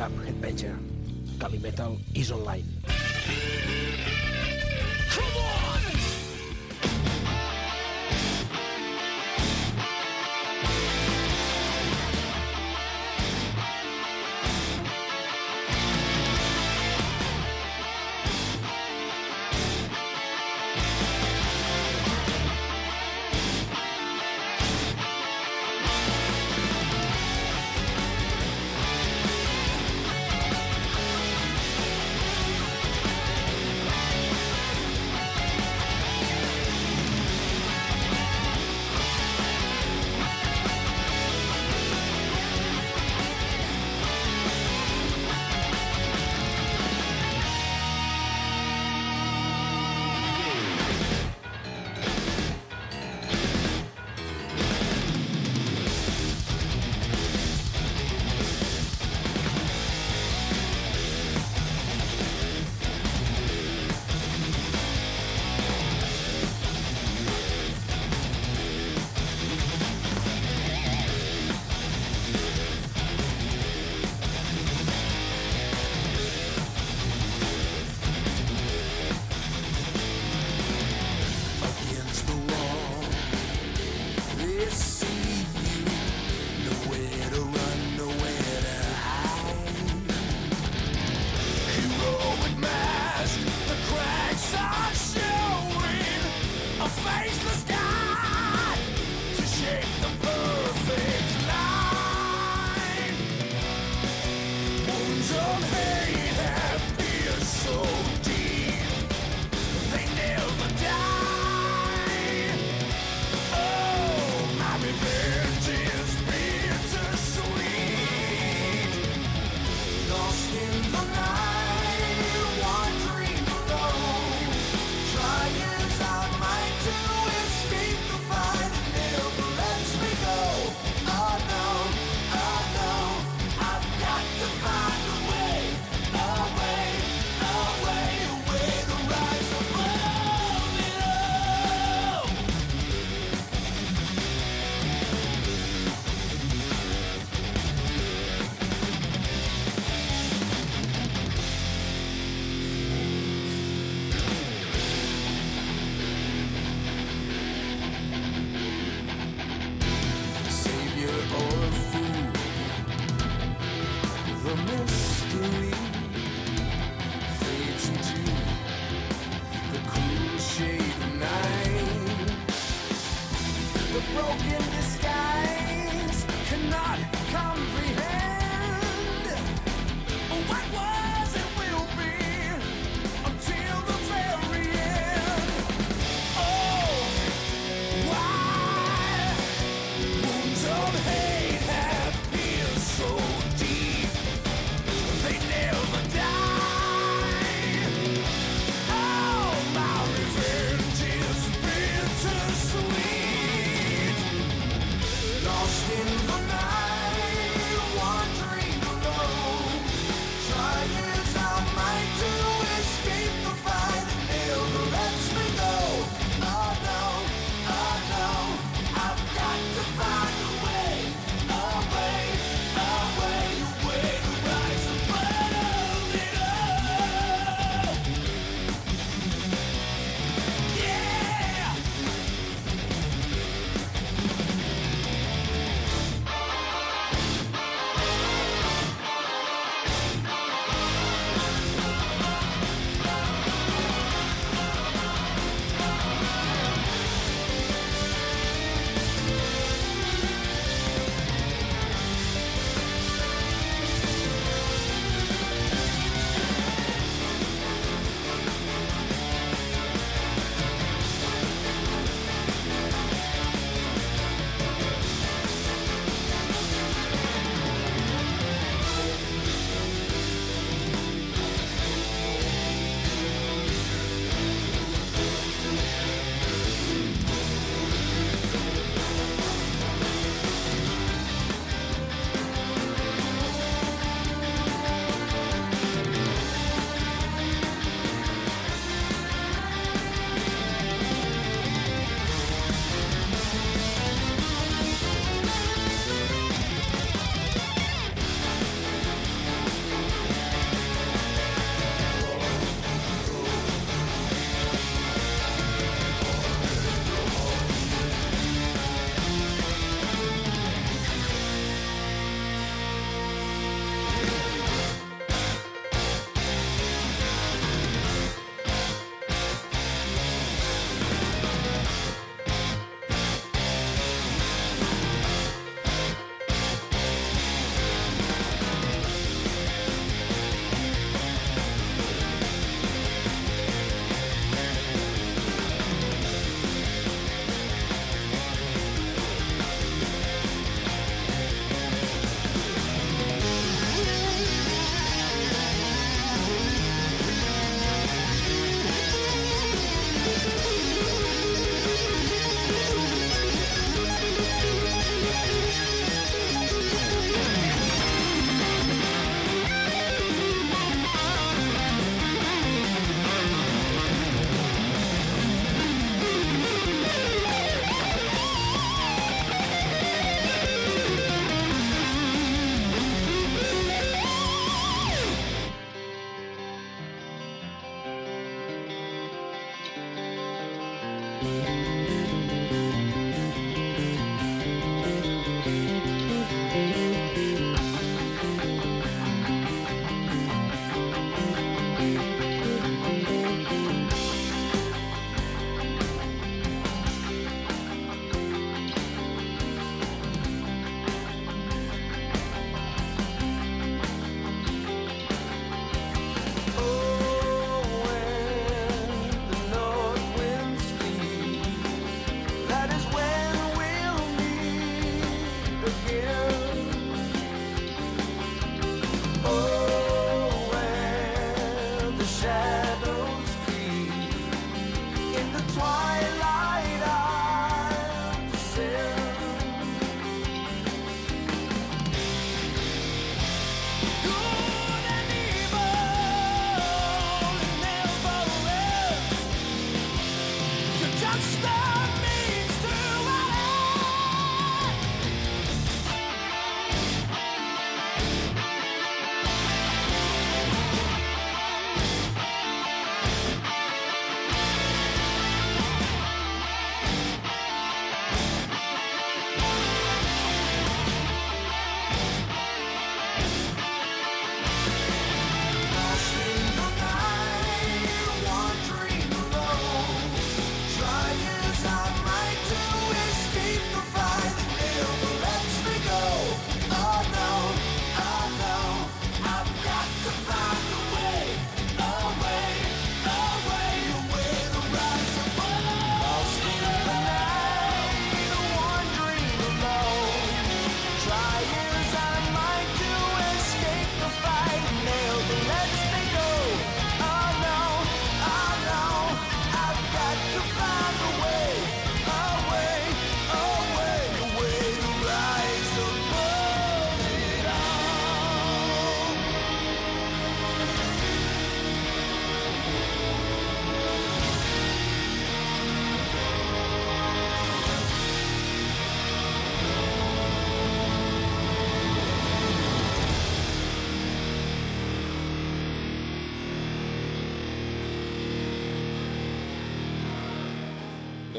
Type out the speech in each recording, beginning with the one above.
cap Headbanger. Calimetal is online.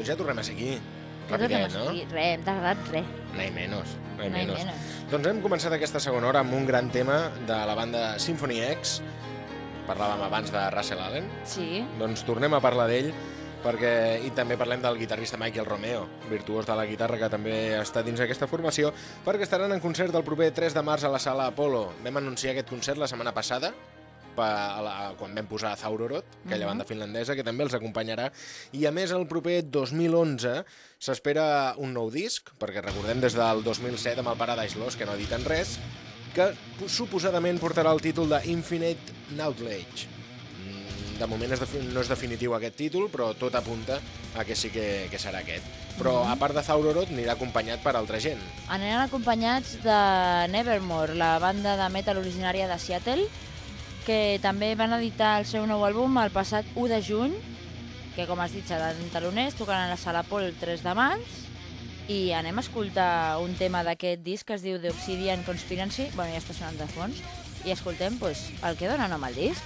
Doncs ja tornem a ser aquí. A no? seguir. Re, hem tardat res. Hi No hi menos. menos. Doncs hem començat aquesta segona hora amb un gran tema de la banda Symphony X. Parlàvem abans de Russell Allen. Sí. Doncs tornem a parlar d'ell perquè i també parlem del guitarrista Michael Romeo, virtuós de la guitarra que també està dins d'aquesta formació, perquè estaran en concert el proper 3 de març a la sala Apollo. Vam anunciar aquest concert la setmana passada, pa, a la, quan vam posar Zaurorot, aquella Mhm. banda finlandesa, que també els acompanyarà. I a més, el proper 2011 s'espera un nou disc, perquè recordem des del 2007 amb el Paradise Lost, que no editen res, que suposadament portarà el títol de Infinite Knowledge. Mm, De moment és no és definitiu aquest títol, però tot apunta a que sí que, que serà aquest. Però, a part de Zaurorot, anirà acompanyat per altra gent. Aniran acompanyats de Nevermore, la banda de metal originària de Seattle, que també van editar el seu nou àlbum el passat 1 de juny, que com has dit seran taloners, tocaran a la Sala Pol el 3 de març, i anem a escoltar un tema d'aquest disc que es diu The Obsidian Conspiracy, bueno, ja està sonant de fons, i escoltem pues, el que dona nom al disc.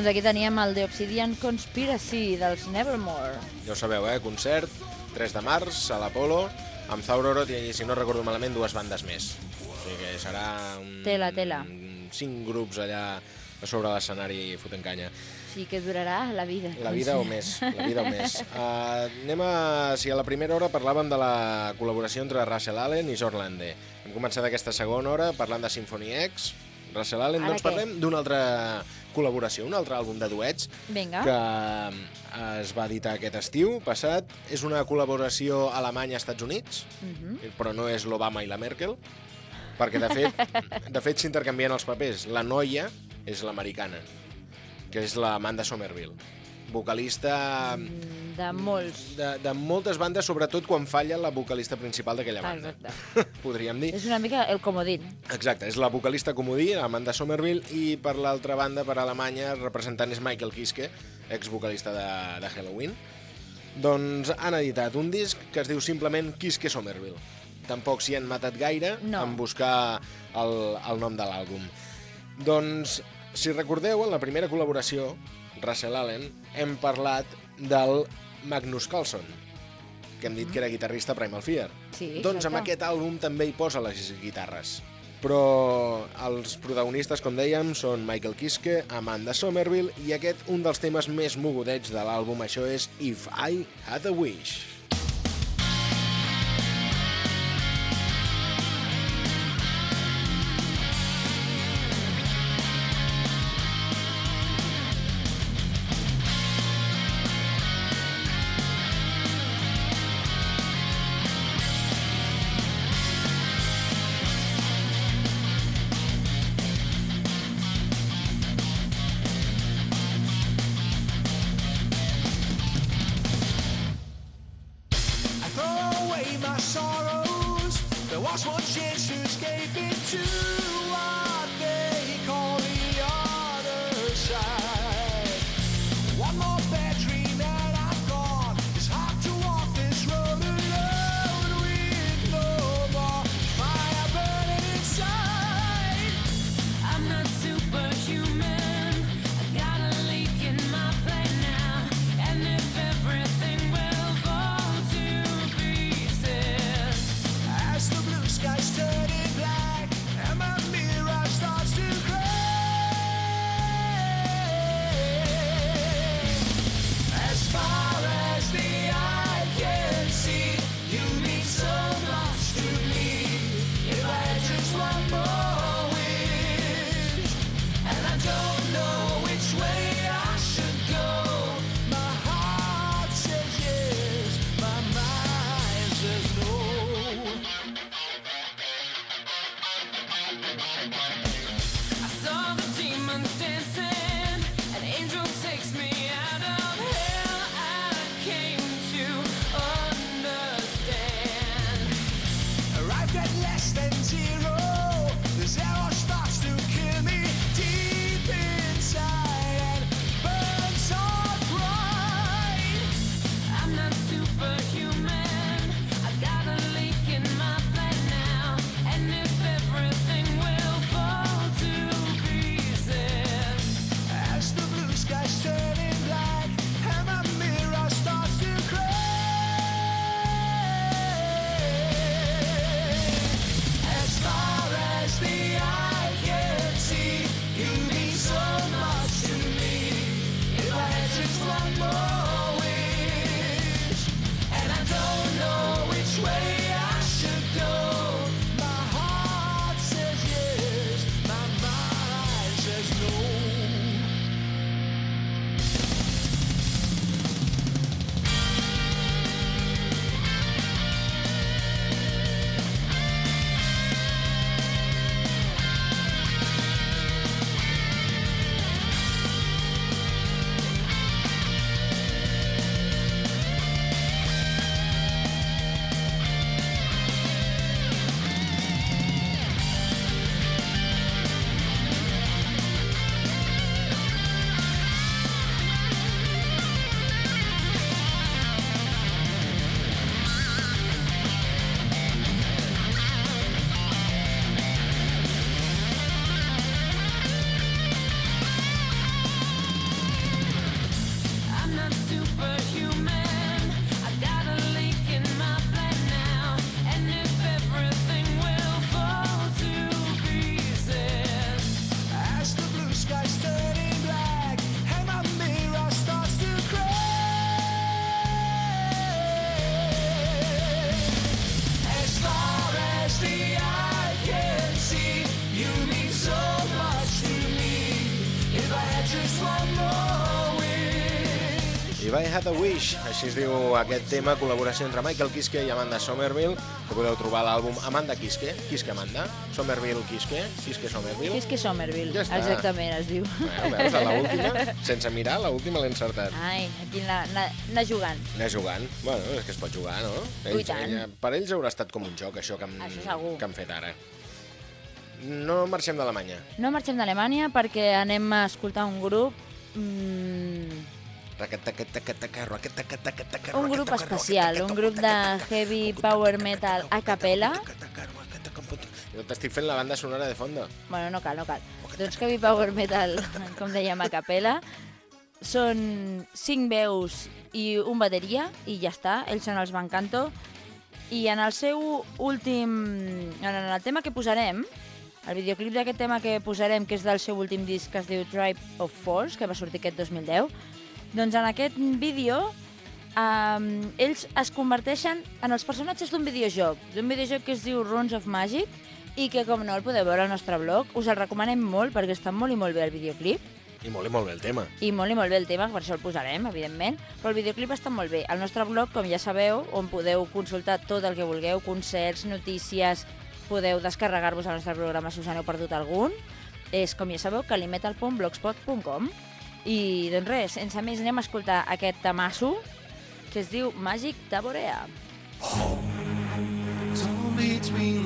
Doncs aquí teníem el The Obsidian Conspiracy dels Nevermore. Ja ho sabeu, eh? Concert, 3 de març, a l'Apolo, amb Zaurorot i, si no recordo malament, dues bandes més. O sigui que serà un... Tela, tela. cinc grups allà a sobre l'escenari fotent canya. Sí que durarà la vida. La vida o més, la vida o més. Uh, anem a... Si a la primera hora parlàvem de la col·laboració entre Russell Allen i Zorlande. Hem començat aquesta segona hora parlant de Symphony X, Russell Allen, Ara doncs què? parlem d'una altra col·laboració, un altre àlbum de duets Vinga. que eh, es va editar aquest estiu passat. És una col·laboració Alemanya-Estats Units, Mhm. però no és l'Obama i la Merkel, perquè de fet de fet s'intercanvien els papers. La noia és l'americana, que és l'Amanda Somerville, vocalista Mm, De molts. de, de moltes bandes, sobretot quan falla la vocalista principal d'aquella banda. Exacte. Podríem dir. És una mica el comodín. Exacte, és la vocalista comodí, Amanda Somerville, i per l'altra banda, per Alemanya, el representant és Michael Kiske, ex-vocalista de, de Halloween. Doncs han editat un disc que es diu simplement Kiske Somerville. Tampoc s'hi han matat gaire No. en buscar el, el nom de l'àlbum. Doncs, si recordeu, en la primera col·laboració, Russell Allen, hem parlat del Magnus Carlson, que hem dit que era guitarrista a Primal Fear. Sí, doncs amb aquest àlbum també hi posa les guitarres. Però els protagonistes, com dèiem, són Michael Kiske, Amanda Somerville i aquest, un dels temes més mogudets de l'àlbum, això és If I Had a Wish. A Wish, així es diu aquest tema, col·laboració entre Michael Kiske i Amanda Somerville, que podeu trobar l'àlbum Amanda Kiske, Kiske Amanda, Somerville Kiske, Kiske Somerville. Que Somerville, Ja està. exactament es diu. Bueno, veus, a l'última, sense mirar, l'última l'he encertat. Ai, aquí anar, anar, anar jugant. Anar jugant. Bueno, és que es pot jugar, no? I tant. ella, per ells haurà estat com un joc, això que, hem, Això que han fet ara. No marxem d'Alemanya. No marxem d'Alemanya perquè anem a escoltar un grup... Mm, un grup especial, un grup de heavy power metal a capella. Jo t'estic fent la banda sonora de fondo. Bueno, no cal, no cal. Doncs heavy power metal, com dèiem, a capella. Són cinc veus i un bateria, i ja està. Ells són els Van Canto. I en el seu últim... En el tema que posarem, el videoclip d'aquest tema que posarem, que és del seu últim disc, que es diu Tribe of Force, que va sortir aquest 2010, doncs en aquest vídeo um, ells es converteixen en els personatges d'un videojoc, d'un videojoc que es diu Runes of Magic i que, com no, el podeu veure al nostre blog. Us el recomanem molt perquè està molt i molt bé el videoclip I molt i molt bé el tema. i molt i molt bé el tema, per això el posarem, evidentment, però el videoclip està molt bé. Al nostre blog, com ja sabeu, on podeu consultar tot el que vulgueu, concerts, notícies, podeu descarregar-vos el nostre programa si us n'heu perdut algun, és, com ja sabeu, calimetal.blogspot.com i doncs res, sense més anem a escoltar aquest tamasso que es diu Màgic de Borea. Oh. Between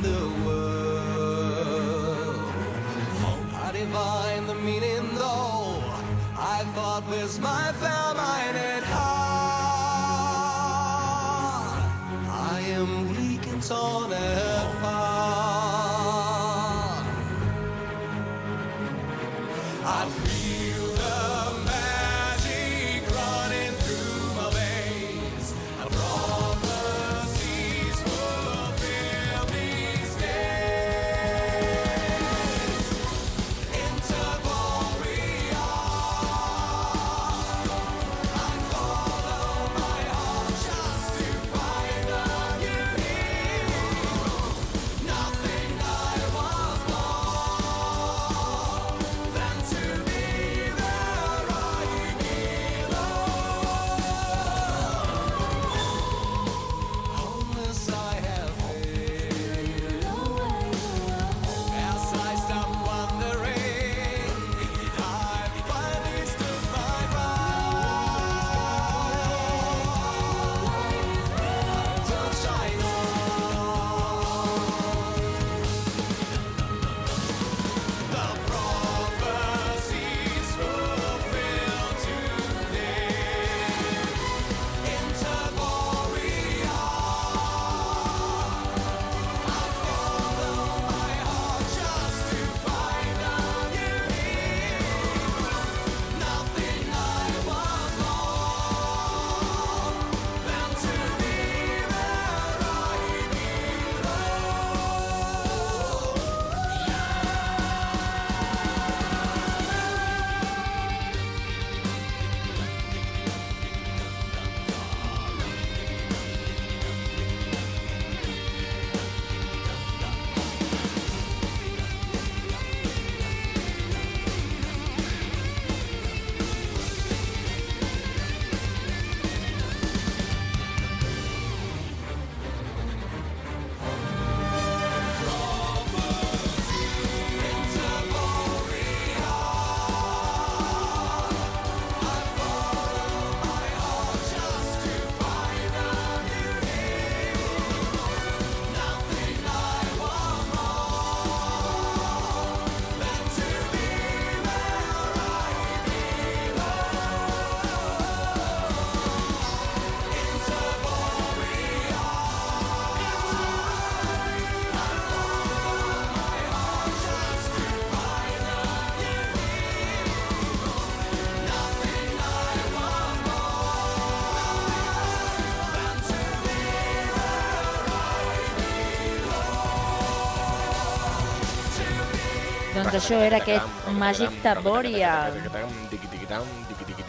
Doncs això era aquest Magic Taboria.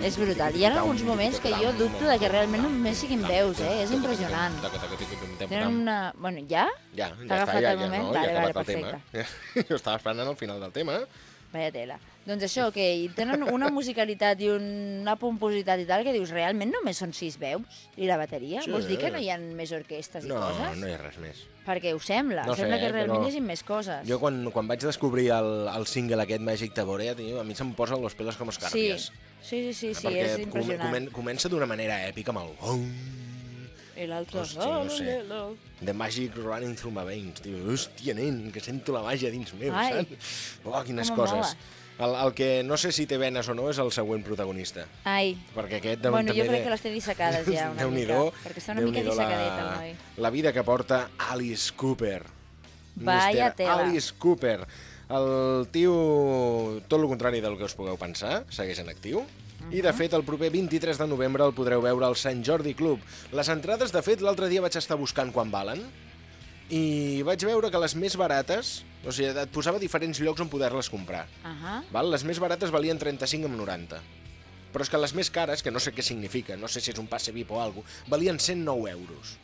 És brutal. Hi ha alguns moments que jo dubto de que realment només siguin veus, eh? És impressionant. Tenen una... Bueno, ja? Ja, ja està, ja, ja, no, ja ha acabat el tema. Jo estava esperant al final del tema. Vaya tela. Doncs això, que tenen una musicalitat i una pompositat i tal, que dius, realment només són sis veus? I la bateria? Sí. Vols dir que no hi ha més orquestes i No, coses? no hi ha res més. Perquè ho sembla. No sé, sembla que eh, realment però hi hagi més coses. Jo quan, quan vaig descobrir el, el single aquest Magic Taborea, tio, a mi se'm posen los pelos com sí, escàrpies. sí, sí, sí, sí perquè és com- impressionant. comen- comença d'una manera èpica amb el... I l'altre... Hòstia, no sé. The magic running through my veins. Hòstia, nen, que sento la màgia dins meu, Ai. saps? Oh, quines Com coses. El, el que no sé si té venes o no és el següent protagonista. Ai, Perquè aquest de- bueno, jo crec té- que les té dissecades ja una mica. Perquè està una mica Déu-n'hi-do dissecadet el la, noi. la vida que porta Alice Cooper. Vaya tela. Alice Cooper. El tio, tot el contrari del que us pugueu pensar, segueix en actiu. I, de fet, el proper 23 de novembre el podreu veure al Sant Jordi Club. Les entrades, de fet, l'altre dia vaig estar buscant quan valen i vaig veure que les més barates, o sigui, et posava diferents llocs on poder-les comprar. Ahà. Val? Les més barates valien 35 amb 90. Però és que les més cares, que no sé què significa, no sé si és un passe VIP o alguna cosa, valien 109 euros.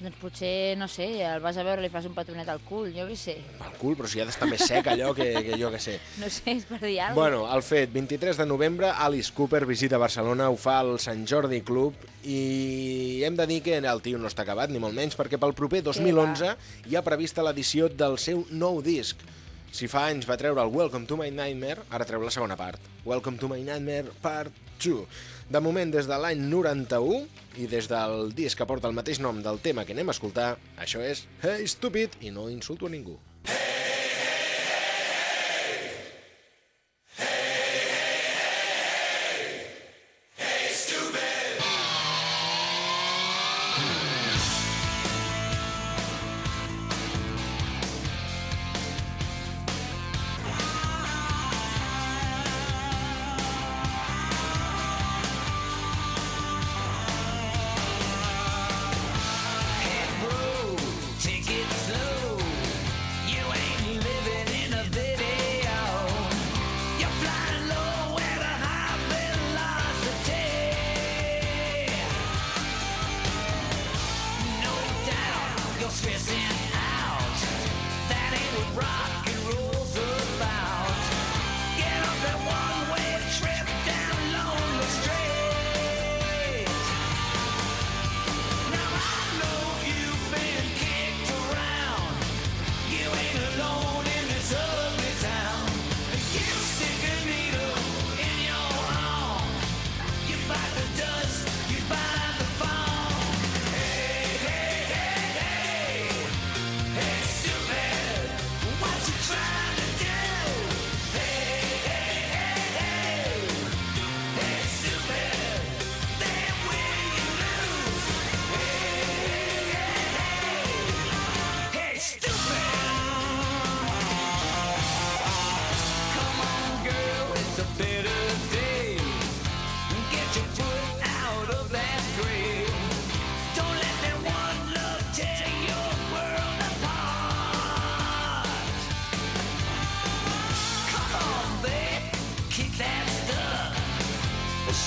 Doncs potser, no sé, el vas a veure li fas un petonet al cul, jo què sé. Pel cul, però si ha d'estar més sec allò que, que jo que sé. No sé, és per dir alguna Bueno, el fet, 23 de novembre, Alice Cooper visita Barcelona, ho fa al Sant Jordi Club i hem de dir que el tio no està acabat, ni molt menys, perquè pel proper 2011 hi ha prevista l'edició del seu nou disc. Si fa anys va treure el Welcome to My Nightmare, ara treu la segona part. Welcome to My Nightmare Part 2. De moment, des de l'any 91 i des del disc que porta el mateix nom del tema que anem a escoltar, això és Hey Stupid i no insulto a ningú.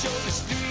shoulders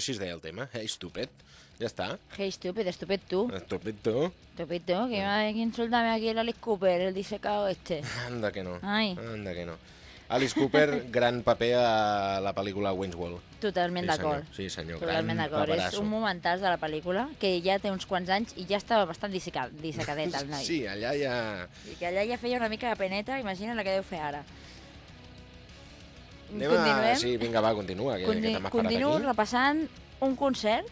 si es deia el tema. Hey, stupid. Ja està. Hey, stupid, estupid tú. Stupid tu. Estupid tú, que, me- que insultame aquí el Alice Cooper, el disecado este. Anda que no. Ai. Anda que no. Alice Cooper, gran paper a la pel·lícula Wayne's World. Totalment Sí, d'acord. Sí, senyor. Totalment d'acord. És un momentàs de la pel·lícula que ja té uns quants anys i ja estava bastant dissecadet el noi. Sí, allà ja... I que allà ja feia una mica de peneta, imagina la que deu fer ara. Anem a... Continuem. Sí, vinga, va, continua, que, Conti que continuo aquí. repassant un concert,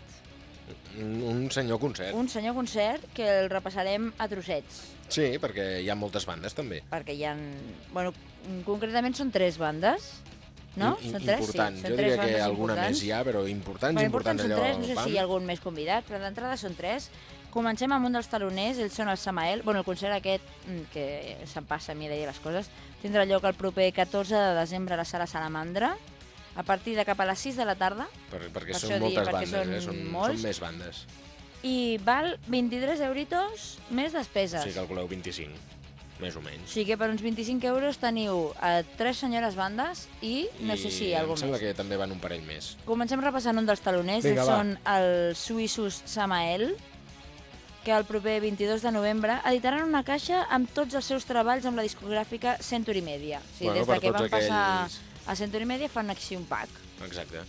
Un, un senyor concert. un senyor concert, que el repassarem a trossets, Sí, perquè hi ha moltes bandes, també. perquè hi ha... Bueno, concretament són tres bandes, no? I- són tres, important. sí. Són Jo tres diria que alguna importants. més hi ha, però importants, Bueno, importants, importants són allò... tres, no sé si hi ha algun més convidat, però d'entrada són tres. Comencem amb un dels taloners, ells són el Samael. Bueno, el concert aquest, mm, que se'n passa a mi de dir les coses, tindrà lloc el proper 14 de desembre a la sala Salamandra, a partir de cap a les 6 de la tarda, Per, perquè Per són moltes perquè bandes, són eh? són, molts. són més bandes. i val 23 euritos més despeses. Si calculeu 25, més o menys. O sigui que per uns 25 euros teniu a tres senyores bandes i no sé si hi ha em algú sembla més. que també van un parell més. Comencem repassant un dels taloners. Vinga, Ells va. són els suïssos Samael, que el proper 22 de novembre editaran una caixa amb tots els seus treballs amb la discogràfica Century Media. O sigui, Bueno, des de que tots van passar aquells- a Century Media fan així un pack. Exacte.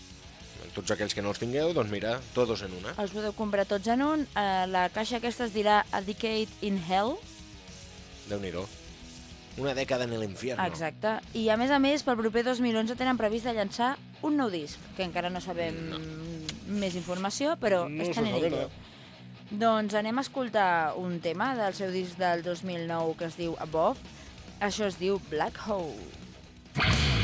Tots aquells que no els tingueu, doncs mira, todos en una. Els podeu comprar tots en un. Eh, la caixa aquesta es dirà A Decade in Hell. déu nhi Una dècada en l'infierno. Exacte. I a més a més, pel proper 2011 tenen previst de llançar un nou disc, que encara no sabem més informació, però No estan en nada. Doncs anem a escoltar un tema del seu disc del 2009 que es diu Above. Això es diu Black Hole.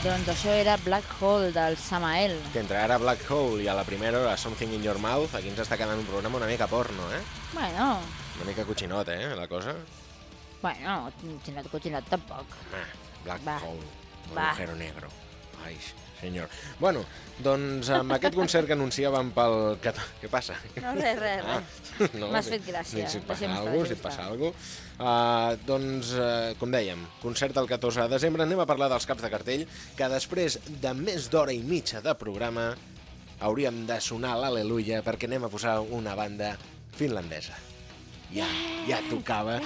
Doncs això era Black Hole del Samael. Que entre ara Black Hole i a la primera hora Something in Your Mouth, aquí ens està quedant un programa una mica porno, eh? Bueno, Una mica cochinot, eh, la cosa? bueno, cochinat, cochinat tampoc. Ah, Black Va. Hole, un agujero negro. Ai, senyor. Bueno, doncs amb aquest concert que anunciàvem pel... Què passa? No, res, res, Ah, res. no, M'has fet gràcia. Si et passa alguna cosa, si et passa alguna cosa. Uh, doncs, uh, com dèiem, concert el 14 de desembre. Anem a parlar dels caps de cartell, que després de més d'hora i mitja de programa hauríem de sonar l'Aleluia perquè anem a posar una banda finlandesa. Ja, ja tocava,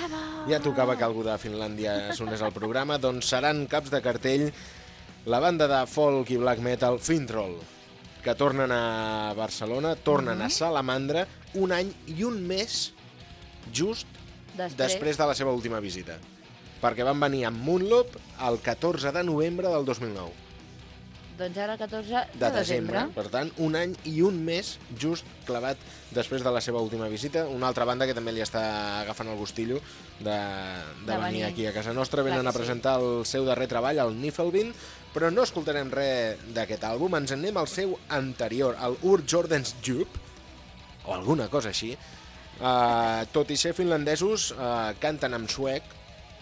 ja tocava que algú de Finlàndia sonés al programa, doncs seran caps de cartell la banda de folk i black metal Fintroll, que tornen a Barcelona, tornen a Salamandra un any i un mes just Després, després de la seva última visita. Perquè van venir amb Moonloop el 14 de novembre del 2009, doncs ara 14 de, de desembre. Per tant, un any i un mes just clavat després de la seva última visita. Una altra banda que també li està agafant el gustillo de, de, De venir venir. aquí a casa nostra. Venen a sí. presentar el seu darrer treball, el Niflheim, però no escoltarem res d'aquest àlbum. Ens en anem al seu anterior, el Ur Jordan's Jupe, o alguna cosa així. Uh, tot i ser finlandesos, uh, canten en suec,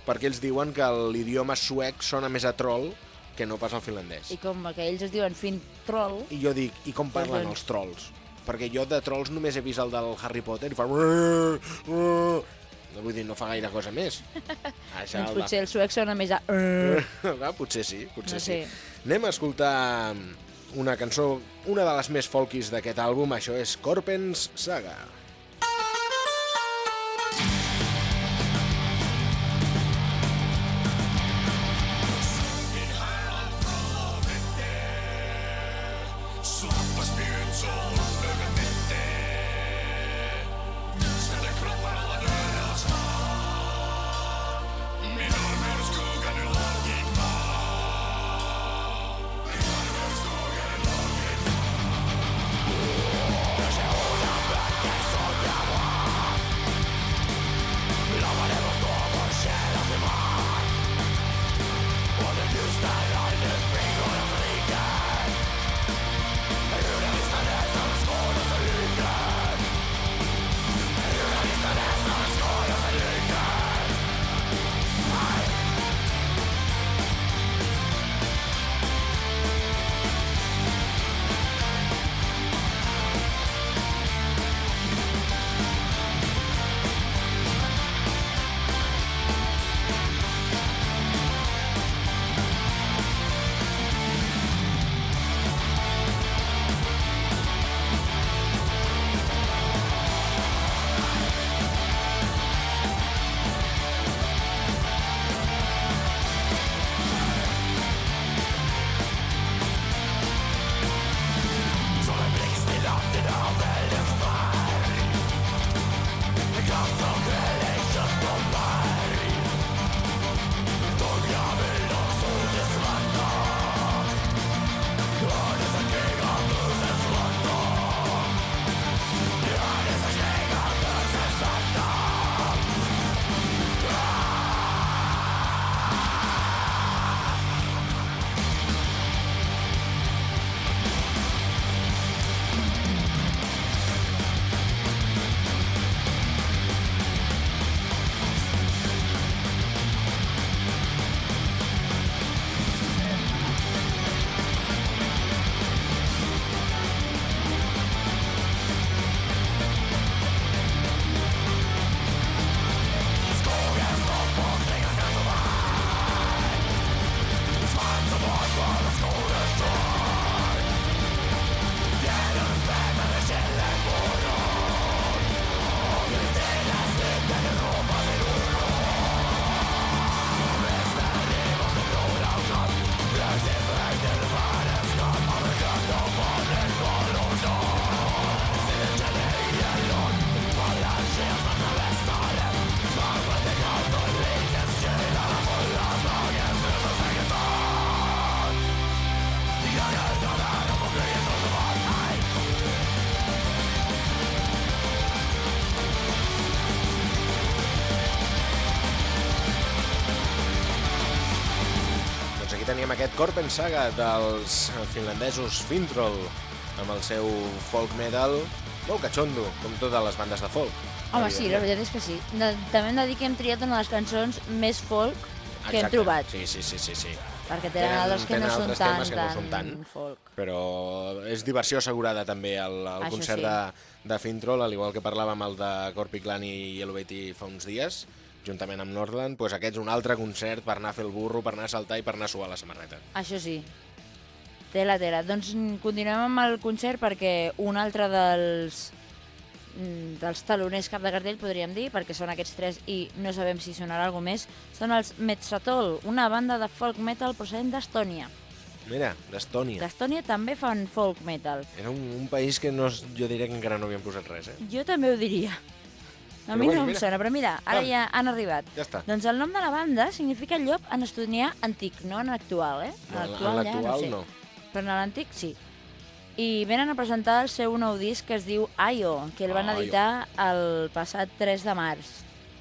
perquè ells diuen que l'idioma suec sona més a troll que no pas al finlandès. I com que ells es diuen fin troll, I jo dic, i com parlen Doncs- els trolls? Perquè jo de trolls només he vist el del Harry Potter i fa... No vull dir, no fa gaire cosa més. Això, doncs va. potser el suec sona més a... va, potser sí, potser No sí. sé. Anem a escoltar una cançó, una de les més folkis d'aquest àlbum, això és Corpens Saga. Skogen teníem aquest Corpen Saga dels finlandesos Fintroll, amb el seu folk metal molt catxondo, com totes les bandes de folk. Home, sí, la veritat és que sí. De, també hem de dir que hem triat una de les cançons més folk que hem Exacte. trobat. Sí, sí, sí, sí, sí. Perquè tenen, Tenen- altres que no són tan, que no tan, són tant. folk. Però és diversió assegurada també el, el Això concert sí. de, de Fintroll, al igual que parlàvem el de Corpiclan i Yellow Betty fa uns dies, juntament amb Nordland, doncs aquest és un altre concert per anar a fer el burro, per anar a saltar i per anar a suar la samarreta. Això sí. Tela, tela. Doncs continuem amb el concert perquè un altre dels mm, dels taloners cap de cartell, podríem dir, perquè són aquests tres i no sabem si sonarà alguna més, són els Metzatol, una banda de folk metal procedent d'Estònia. Mira, d'Estònia. D'Estònia també fan folk metal. Era un, un país que no, jo diria que encara no havien posat res, eh? Jo també ho diria. A mi no em mira. sona, però mira, ara ja han arribat. Ja està. Doncs el nom de la banda significa llop en estonià antic, no en actual, eh? No, en ja l'actual sé. no. Però en l'antic sí. I venen a presentar el seu nou disc que es diu Ayo, que el van Ayo. editar el passat 3 de març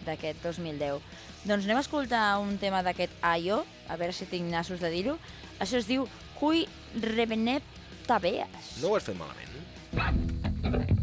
d'aquest 2010. Doncs anem a escoltar un tema d'aquest Ayo, a veure si tinc nassos de dir-ho. Això es diu Cui Revenep Tabeas. No ho has fet malament.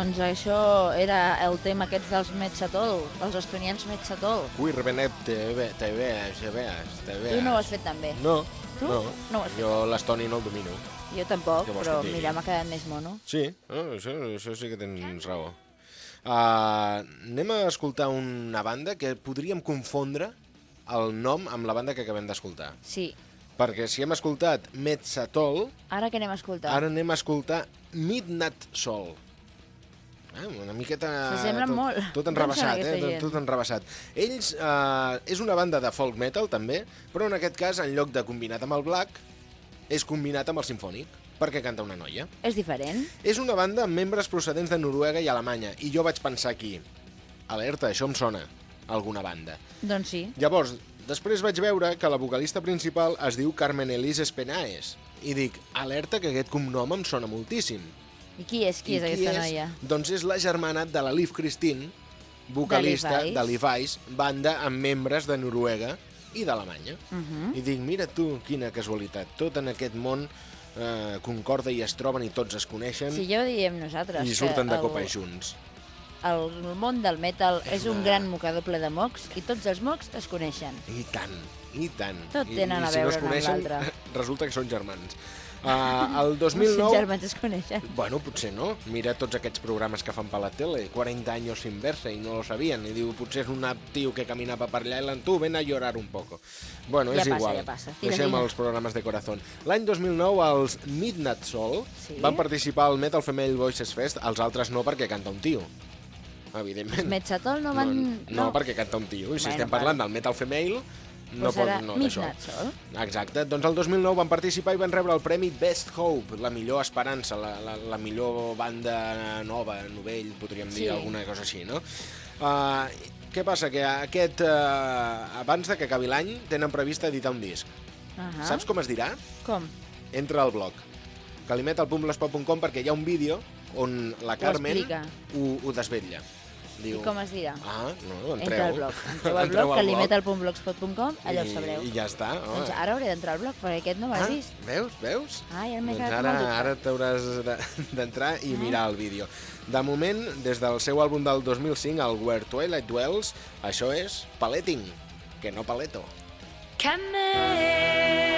Doncs això era el tema aquests dels Metxatol, els estonians Metxatol. Ui, Rebenet, te ve, te veas, te veas, te. Tu no ho has fet tan bé. No, Tu? no. No ho has fet Jo l'estoni no el domino. Jo tampoc, però que mira, m'ha quedat més mono. Sí, oh, això, això sí que tens raó. Uh, anem a escoltar una banda que podríem confondre el nom amb la banda que acabem d'escoltar. Sí. Perquè si hem escoltat Metzatol, Ara què anem a escoltar? ara anem a escoltar Midnight Soul. Eh, una miqueta... S'assemblen tot, molt. Tot enrebaçat, eh? Tot, tot enrebaçat. Ells, eh, és una banda de folk metal, també, però en aquest cas, en lloc de combinat amb el black, és combinat amb el sinfònic, perquè canta una noia. És diferent? És una banda amb membres procedents de Noruega i Alemanya, i jo vaig pensar aquí, alerta, això em sona, alguna banda. Doncs sí. Llavors, després vaig veure que la vocalista principal es diu Carmen Elise Espenaes, i dic, alerta que aquest cognom em sona moltíssim. I qui és? Qui I és aquesta noia? Doncs és la germana de la Liv Christine, vocalista de Levi's, banda amb membres de Noruega i d'Alemanya. Uh -huh. I dic, mira tu, quina casualitat, tot en aquest món eh, concorda i es troben i tots es coneixen Sí, ja ho diem nosaltres. i surten de el- copa junts. El món del metal és un una- gran mocador ple de mocs i tots els mocs es coneixen. I tant, i tant. Tot I, tenen i a si no veure es un amb l'altre. resulta que són germans. Uh, el Els 2009... germans es coneixen. Bueno, potser no. Mira tots aquests programes que fan per la tele, 40 anys sin verse, i no lo sabien. I diu, potser és un tio que caminava per allà i l'en tu, ven a llorar un poco. Bueno, Ja és passa, igual. ja passa. Deixem tira. els programes de corazón. L'any 2009, els Midnight Soul Sí. van participar al Metal Female Voices Fest, els altres no perquè canta un tio. Evidentment. Metxatol no van... No, no, perquè canta un tio. I si Bueno, estem parlant del Metal Female, no pot... No. Midnight Soul. Exacte. Doncs el 2009 van participar i van rebre el premi Best Hope, la millor esperança, la, la, la millor banda nova, novell, podríem dir, Sí. alguna cosa així, no? Uh, què passa? Que aquest, uh, abans de que acabi l'any, tenen previst editar un disc. Uh -huh. Saps com es dirà? Com? Entra al blog calimetalpuntblogspot.com perquè hi ha un vídeo on la Carmen explica. ho, ho desvetlla. I com es dirà? Ah, no, entreu. Entra al blog. Entreu al blog, calimetal.blogspot.com, allò ho I, sabreu. I ja està. home. Doncs ara hauré d'entrar al blog, perquè aquest no l'has ah, vist. veus, veus? Ai, ara m'he Doncs quedat ara, ara t'hauràs de- d'entrar i Ah. mirar el vídeo. De moment, des del seu àlbum del 2005, el Where Twilight Dwells, això és Paleting, que no paleto. Hvorfor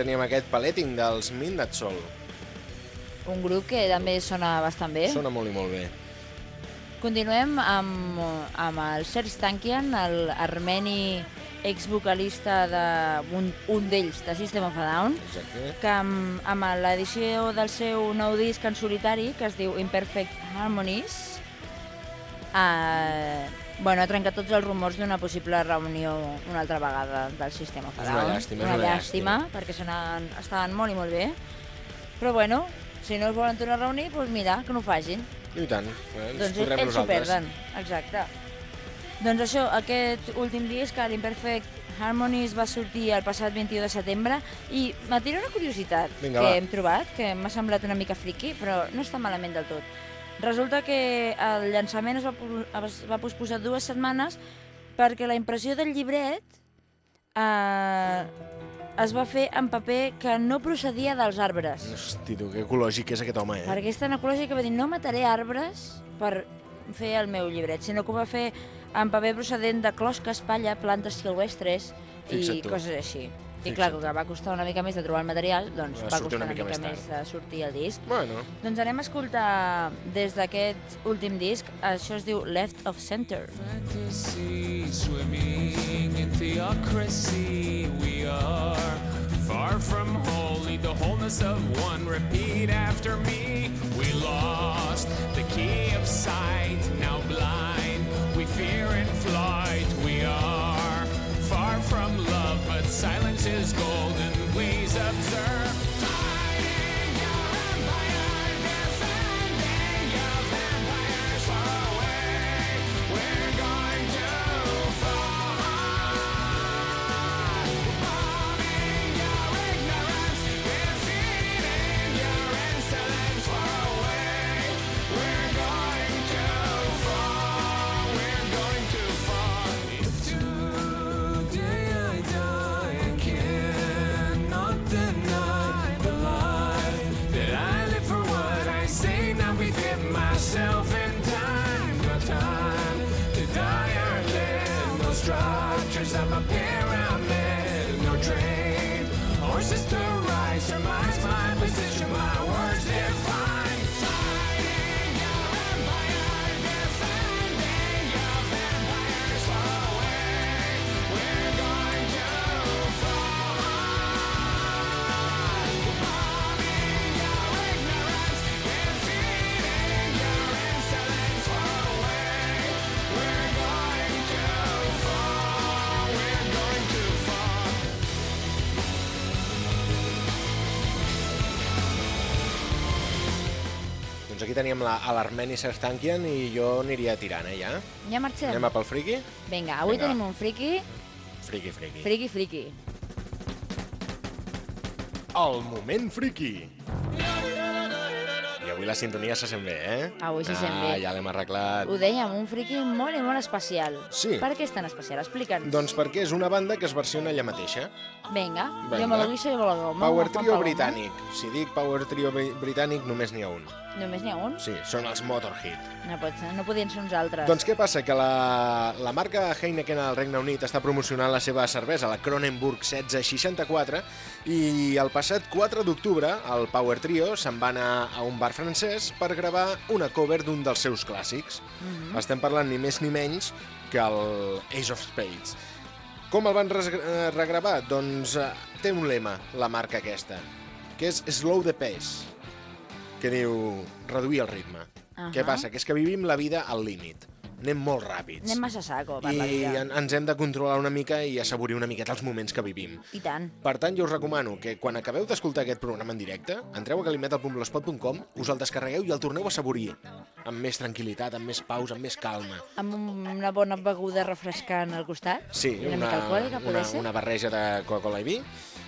teníem aquest paleting dels Midnight Soul. Un grup que també sona bastant bé. Sona molt i molt bé. Continuem amb, amb el Serge Tankian, el armeni exvocalista d'un un d'ells, de System of a Down, Exacte. que amb, amb l'edició del seu nou disc en solitari, que es diu Imperfect Harmonies, eh, bueno, ha trencat tots els rumors d'una possible reunió una altra vegada del System of a És una llàstima, és una una llàstima, perquè sonaven, estaven molt i molt bé. Però bueno, si no es volen tornar a reunir, doncs mira, que no ho facin. I tant. Eh, Ens Doncs ells s'ho nosaltres. perden, exacte. Doncs això, aquest últim disc, l'Imperfect Harmonies, va sortir el passat 21 de setembre i m'atira una curiositat Vinga, que va. hem trobat, que m'ha semblat una mica friqui, però no està malament del tot. Resulta que el llançament es va, es va posposar dues setmanes perquè la impressió del llibret eh, es va fer en paper que no procedia dels arbres. Hosti, tu, que ecològic és aquest home, eh? Perquè és tan ecològic que va dir no mataré arbres per fer el meu llibret, sinó que ho va fer en paper procedent de closques, palla, plantes silvestres Fixa't i tu. coses així. I clar, que va costar una mica més de trobar el material, doncs Va va, costar una mica més més de sortir el disc. Bueno, Doncs anem a escoltar des d'aquest últim disc, això es diu Left of Center. fantasy, swimming in theocracy. We are far from holy, the wholeness of one. Repeat after me. We lost the key of sight, now blind. We fear in flight. We are far from love, but silence is golden. Please observe. Yeah. Aquí teníem la- l'Armeni Sertankian i jo aniria tirant, eh, ja. Ja marxem? Anem a pel friki? Vinga, avui Vinga. tenim un friki, Friki, friki. friki, friki. El moment friki. I avui la sintonia se sent bé, eh? Avui se sent ah, bé. ja l'hem arreglat. Ho dèiem, un friki molt i molt especial. Sí. Per què és tan especial? Explica'ns. Doncs perquè és una banda que es versiona ella mateixa. Vinga, Vinga. jo me lo guiso i me lo. Power Trio britànic. Si dic Power Trio bri- britànic, només n'hi ha un. Només n'hi ha un? Sí, són els Motorhead. No, pot ser, no podien ser uns altres. Doncs què passa? Que la, la marca Heineken al Regne Unit està promocionant la seva cervesa, la Kronenburg 1664, i el passat 4 d'octubre el Power Trio se'n va anar a un bar francès per gravar una cover d'un dels seus clàssics. Mhm. Estem parlant ni més ni menys que el Ace of Spades. Com el van eh, regravar? Doncs eh, té un lema, la marca aquesta, que és Slow the Pace, que diu reduir el ritme. Ahà. Què passa? Que és que vivim la vida al límit. Anem molt ràpids. Anem massa saco per la I vida. en, ens hem de controlar una mica i assaborir una miqueta els moments que vivim. I tant. Per tant, jo us recomano que quan acabeu d'escoltar aquest programa en directe, entreu a galimetal.blogspot.com, us el descarregueu i el torneu a assaborir. Amb més tranquil·litat, amb més pausa, amb més calma. Amb un- una bona beguda refrescant al costat. Sí, I una, una, poder ser? una barreja de Coca-Cola i vi.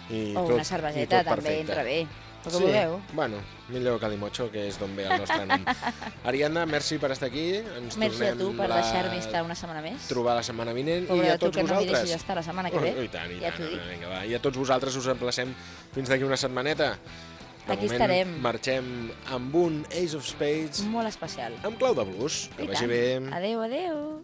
I o tot, una i cerveseta, també entra bé. El que sí, vulgueu. bueno, millor que Limocho, que és d'on ve el nostre nom. Ariadna, merci per estar aquí. Ens Merci a tu per la... deixar-me estar una setmana més. trobar la setmana vinent Pobre i a de tu tots que no m'hi vosaltres. estar la setmana que ve. Oh, I tant, i Ja tant. Vinga, va. I a tots vosaltres us emplacem fins d'aquí una setmaneta. De Aquí moment, estarem. marxem amb un Ace of Spades Molt especial. amb clau de blues. Que I vagi tant. bé. Adéu, adéu.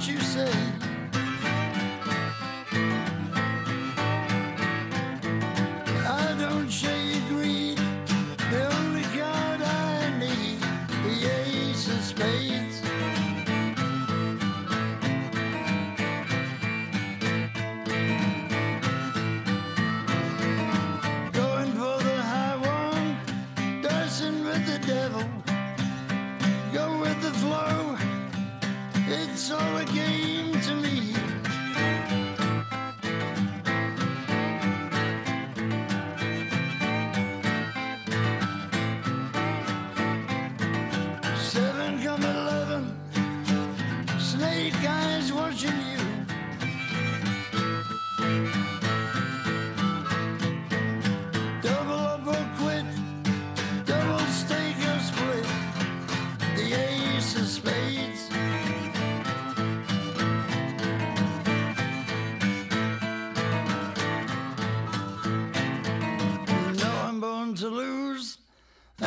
what you say. it's all a game to me.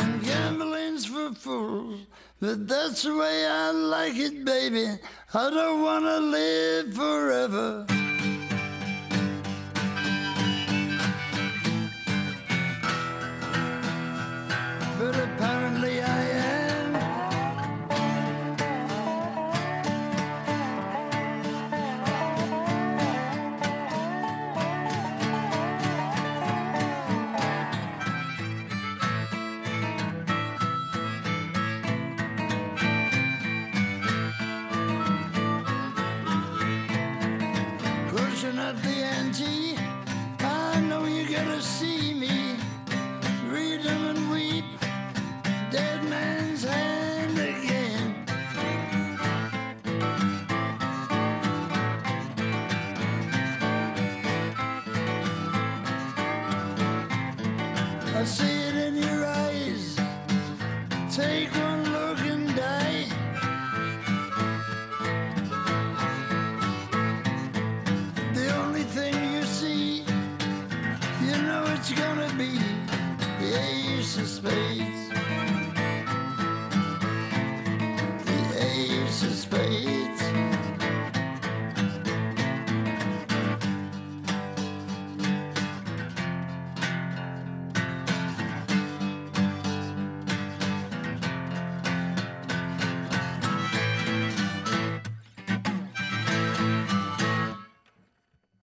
and gambling's for fools. But that's the way I like it, baby. I don't wanna live forever.